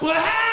What happened?